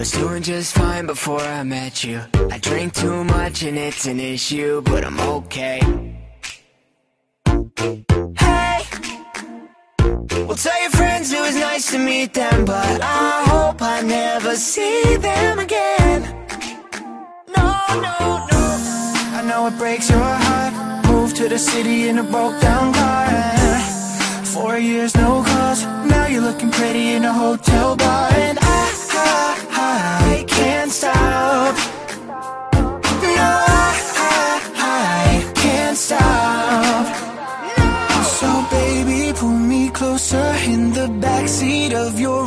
was doing just fine before I met you. I drink too much and it's an issue, but I'm okay. Hey, well, tell your friends it was nice to meet them, but I hope I never see them again. No, no, no. I know it breaks your heart. Moved to the city in a broke down car. Four years, no you're looking pretty in a hotel bar, and I, I, I can't stop. No, I, I, can't stop. So baby, pull me closer in the backseat of your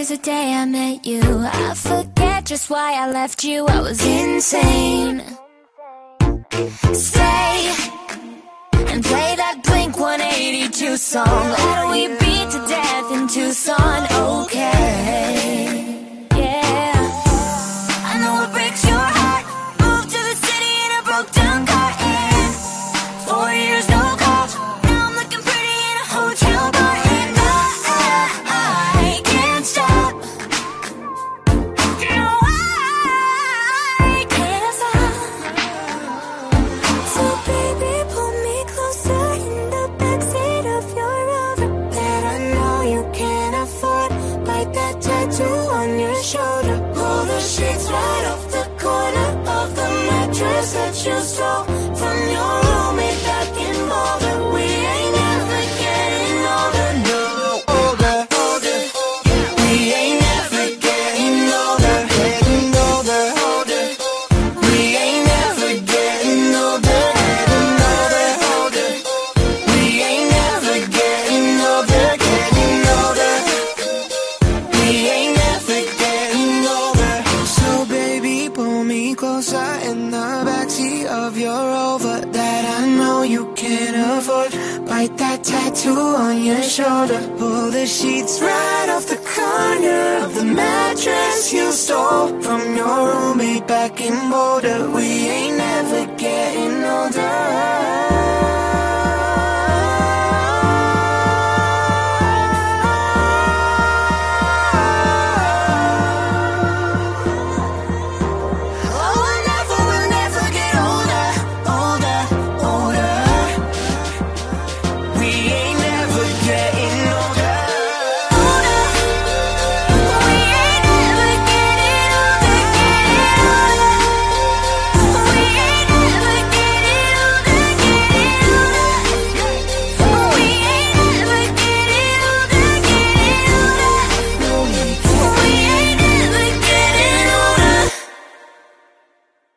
as the day I met you. I forget just why I left you. I was insane. Stay and play that Blink 182 song. Why we beat to death in Tucson? Okay. That you stole from your roommate back in Boulder. We ain't never getting older, no. Older, older. We ain't backseat of your Rover that I know you can't afford. Bite that tattoo on your shoulder. Pull the sheets right off the corner of the mattress you stole from your roommate back in Boulder. We ain't never.